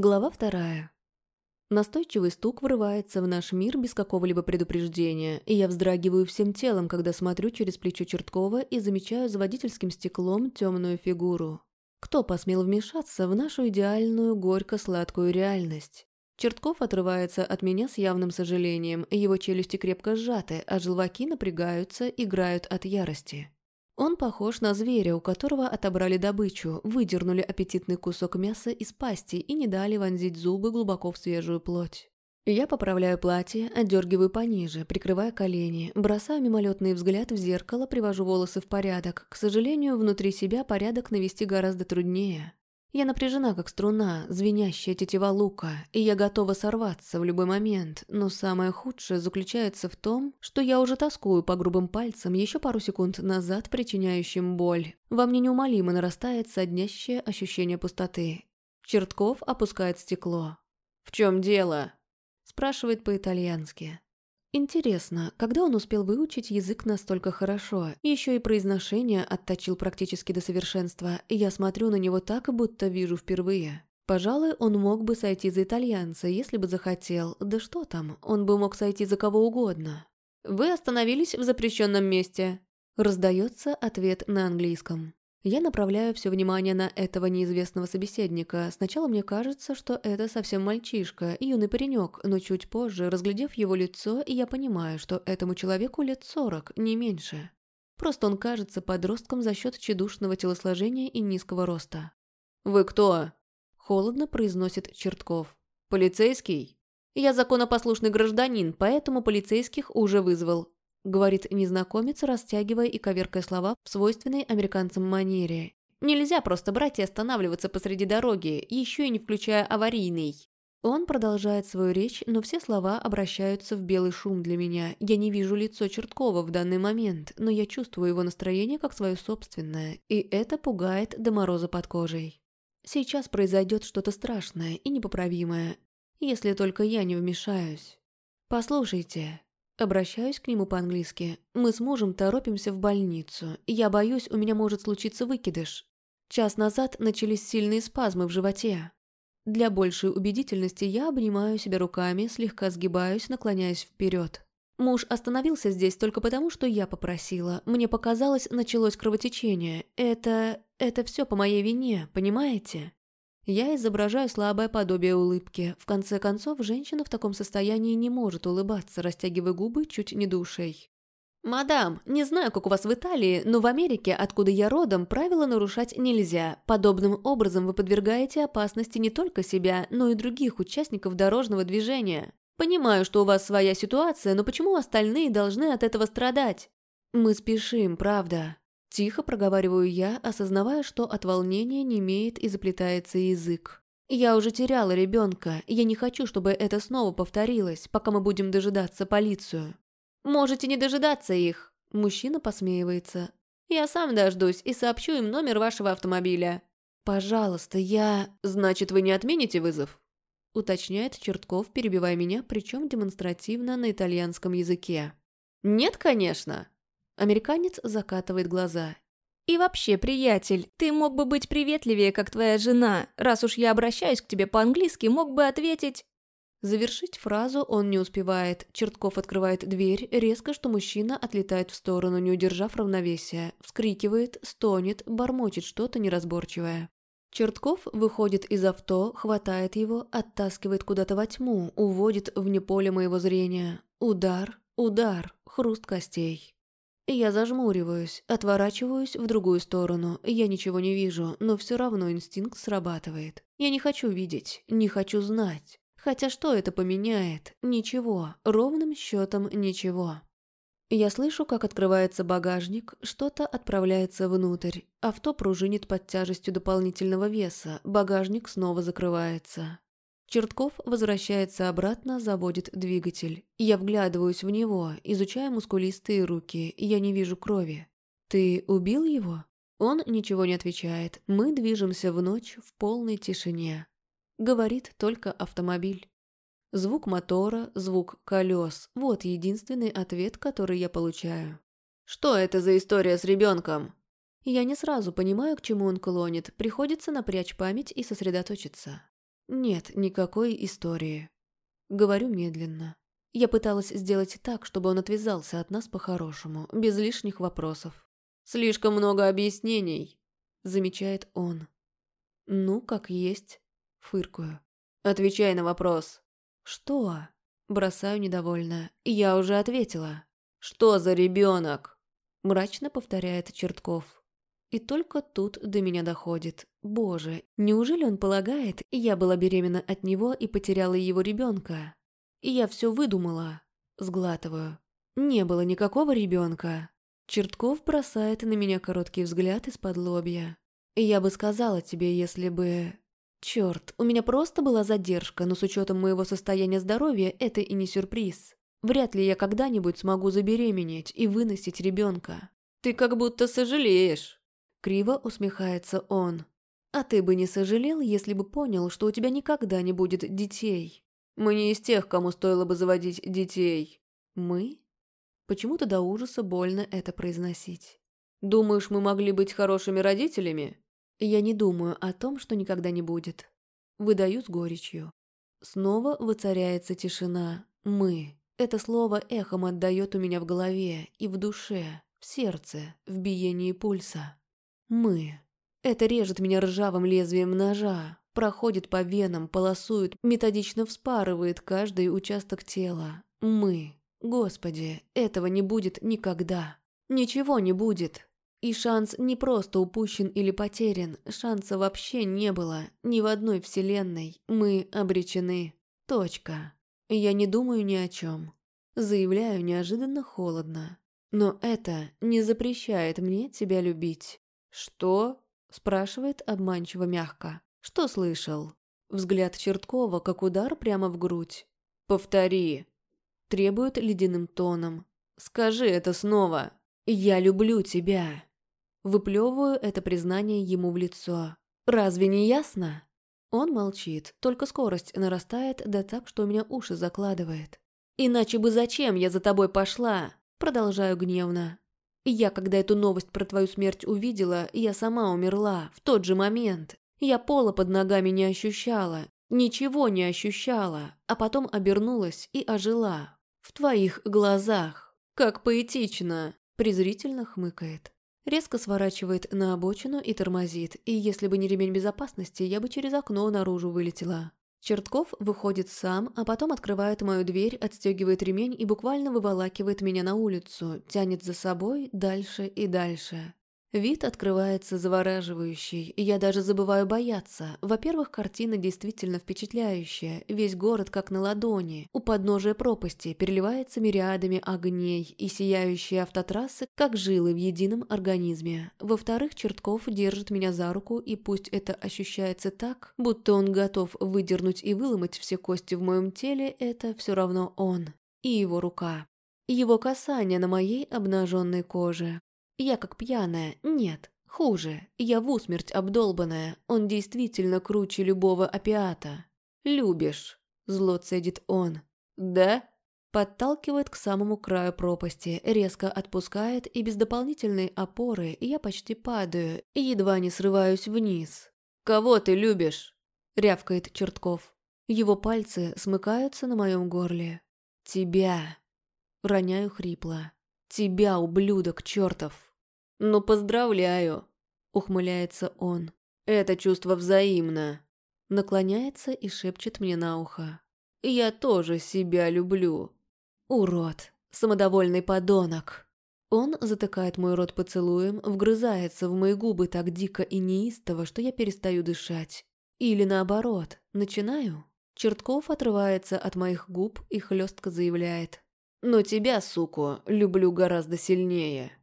Глава вторая. Настойчивый стук врывается в наш мир без какого-либо предупреждения, и я вздрагиваю всем телом, когда смотрю через плечо Черткова и замечаю за водительским стеклом темную фигуру. Кто посмел вмешаться в нашу идеальную горько-сладкую реальность? Чертков отрывается от меня с явным сожалением, его челюсти крепко сжаты, а желваки напрягаются, играют от ярости. Он похож на зверя, у которого отобрали добычу, выдернули аппетитный кусок мяса из пасти и не дали вонзить зубы глубоко в свежую плоть. Я поправляю платье, отдергиваю пониже, прикрывая колени, бросаю мимолетный взгляд в зеркало, привожу волосы в порядок. К сожалению, внутри себя порядок навести гораздо труднее. Я напряжена, как струна, звенящая тетива лука, и я готова сорваться в любой момент, но самое худшее заключается в том, что я уже тоскую по грубым пальцам еще пару секунд назад, причиняющим боль. Во мне неумолимо нарастает соднящее ощущение пустоты. Чертков опускает стекло. «В чем дело?» спрашивает по-итальянски. Интересно, когда он успел выучить язык настолько хорошо, еще и произношение отточил практически до совершенства, и я смотрю на него так, будто вижу впервые. Пожалуй, он мог бы сойти за итальянца, если бы захотел. Да что там, он бы мог сойти за кого угодно. «Вы остановились в запрещенном месте», – раздается ответ на английском. Я направляю все внимание на этого неизвестного собеседника. Сначала мне кажется, что это совсем мальчишка, юный паренек, но чуть позже, разглядев его лицо, я понимаю, что этому человеку лет сорок, не меньше. Просто он кажется подростком за счет тщедушного телосложения и низкого роста. «Вы кто?» – холодно произносит Чертков. «Полицейский?» «Я законопослушный гражданин, поэтому полицейских уже вызвал говорит незнакомец, растягивая и коверкая слова в свойственной американцам манере. Нельзя просто брать и останавливаться посреди дороги, еще и не включая аварийный. Он продолжает свою речь, но все слова обращаются в белый шум для меня. Я не вижу лицо Черткова в данный момент, но я чувствую его настроение как свое собственное, и это пугает до мороза под кожей. Сейчас произойдет что-то страшное и непоправимое, если только я не вмешаюсь. «Послушайте», Обращаюсь к нему по-английски. Мы с мужем торопимся в больницу. Я боюсь, у меня может случиться выкидыш. Час назад начались сильные спазмы в животе. Для большей убедительности я обнимаю себя руками, слегка сгибаюсь, наклоняясь вперед. Муж остановился здесь только потому, что я попросила. Мне показалось, началось кровотечение. Это... это все по моей вине, понимаете? Я изображаю слабое подобие улыбки. В конце концов, женщина в таком состоянии не может улыбаться, растягивая губы чуть не до ушей. «Мадам, не знаю, как у вас в Италии, но в Америке, откуда я родом, правила нарушать нельзя. Подобным образом вы подвергаете опасности не только себя, но и других участников дорожного движения. Понимаю, что у вас своя ситуация, но почему остальные должны от этого страдать? Мы спешим, правда. Тихо проговариваю я, осознавая, что от волнения не имеет и заплетается язык. Я уже теряла ребенка, я не хочу, чтобы это снова повторилось, пока мы будем дожидаться полицию. Можете не дожидаться их. Мужчина посмеивается. Я сам дождусь и сообщу им номер вашего автомобиля. Пожалуйста, я... Значит, вы не отмените вызов? Уточняет Чертков, перебивая меня, причем демонстративно на итальянском языке. Нет, конечно. Американец закатывает глаза. «И вообще, приятель, ты мог бы быть приветливее, как твоя жена. Раз уж я обращаюсь к тебе по-английски, мог бы ответить...» Завершить фразу он не успевает. Чертков открывает дверь, резко, что мужчина отлетает в сторону, не удержав равновесия. Вскрикивает, стонет, бормочет что-то неразборчивое. Чертков выходит из авто, хватает его, оттаскивает куда-то во тьму, уводит вне поля моего зрения. Удар, удар, хруст костей. Я зажмуриваюсь, отворачиваюсь в другую сторону. Я ничего не вижу, но все равно инстинкт срабатывает. Я не хочу видеть, не хочу знать. Хотя что это поменяет? Ничего, ровным счетом ничего. Я слышу, как открывается багажник, что-то отправляется внутрь. Авто пружинит под тяжестью дополнительного веса, багажник снова закрывается. Чертков возвращается обратно, заводит двигатель. Я вглядываюсь в него, изучая мускулистые руки, я не вижу крови. «Ты убил его?» Он ничего не отвечает. Мы движемся в ночь в полной тишине. Говорит только автомобиль. Звук мотора, звук колес – вот единственный ответ, который я получаю. «Что это за история с ребенком?» Я не сразу понимаю, к чему он клонит, приходится напрячь память и сосредоточиться. Нет никакой истории. Говорю медленно. Я пыталась сделать так, чтобы он отвязался от нас по-хорошему, без лишних вопросов. «Слишком много объяснений», — замечает он. «Ну, как есть», — фыркую. «Отвечай на вопрос». «Что?» — бросаю недовольно. «Я уже ответила». «Что за ребенок?» — мрачно повторяет Чертков. И только тут до меня доходит. Боже, неужели он полагает, я была беременна от него и потеряла его ребенка? И я все выдумала. Сглатываю. Не было никакого ребенка. Чертков бросает на меня короткий взгляд из-под лобья. Я бы сказала тебе, если бы... Черт, у меня просто была задержка, но с учетом моего состояния здоровья это и не сюрприз. Вряд ли я когда-нибудь смогу забеременеть и выносить ребенка. Ты как будто сожалеешь. Криво усмехается он. А ты бы не сожалел, если бы понял, что у тебя никогда не будет детей. Мы не из тех, кому стоило бы заводить детей. Мы? Почему-то до ужаса больно это произносить. Думаешь, мы могли быть хорошими родителями? Я не думаю о том, что никогда не будет. Выдаю с горечью. Снова воцаряется тишина. «Мы». Это слово эхом отдает у меня в голове и в душе, в сердце, в биении пульса. «Мы». Это режет меня ржавым лезвием ножа, проходит по венам, полосует, методично вспарывает каждый участок тела. Мы. Господи, этого не будет никогда. Ничего не будет. И шанс не просто упущен или потерян, шанса вообще не было, ни в одной вселенной. Мы обречены. Точка. Я не думаю ни о чем. Заявляю неожиданно холодно. Но это не запрещает мне тебя любить. Что? Спрашивает обманчиво мягко. Что слышал? Взгляд Черткова, как удар прямо в грудь. Повтори. Требует ледяным тоном. Скажи это снова. Я люблю тебя. Выплевываю это признание ему в лицо. Разве не ясно? Он молчит, только скорость нарастает, да так, что у меня уши закладывает. «Иначе бы зачем я за тобой пошла?» Продолжаю гневно. Я, когда эту новость про твою смерть увидела, я сама умерла, в тот же момент. Я пола под ногами не ощущала, ничего не ощущала, а потом обернулась и ожила. В твоих глазах. Как поэтично!» Презрительно хмыкает. Резко сворачивает на обочину и тормозит, и если бы не ремень безопасности, я бы через окно наружу вылетела. Чертков выходит сам, а потом открывает мою дверь, отстегивает ремень и буквально выволакивает меня на улицу, тянет за собой дальше и дальше. Вид открывается завораживающий, и я даже забываю бояться. Во-первых, картина действительно впечатляющая, весь город как на ладони. У подножия пропасти переливается мириадами огней, и сияющие автотрассы как жилы в едином организме. Во-вторых, Чертков держит меня за руку, и пусть это ощущается так, будто он готов выдернуть и выломать все кости в моем теле, это все равно он. И его рука. Его касание на моей обнаженной коже. Я как пьяная, нет, хуже, я в усмерть обдолбанная, он действительно круче любого опиата. Любишь, зло цедит он. Да? Подталкивает к самому краю пропасти, резко отпускает, и без дополнительной опоры я почти падаю и едва не срываюсь вниз. «Кого ты любишь?» — рявкает Чертков. Его пальцы смыкаются на моем горле. «Тебя!» — роняю хрипло. «Тебя, ублюдок чертов!» «Ну, поздравляю!» — ухмыляется он. «Это чувство взаимно!» Наклоняется и шепчет мне на ухо. «Я тоже себя люблю!» «Урод! Самодовольный подонок!» Он затыкает мой рот поцелуем, вгрызается в мои губы так дико и неистово, что я перестаю дышать. Или наоборот, начинаю. Чертков отрывается от моих губ и хлестко заявляет. «Но тебя, суку, люблю гораздо сильнее!»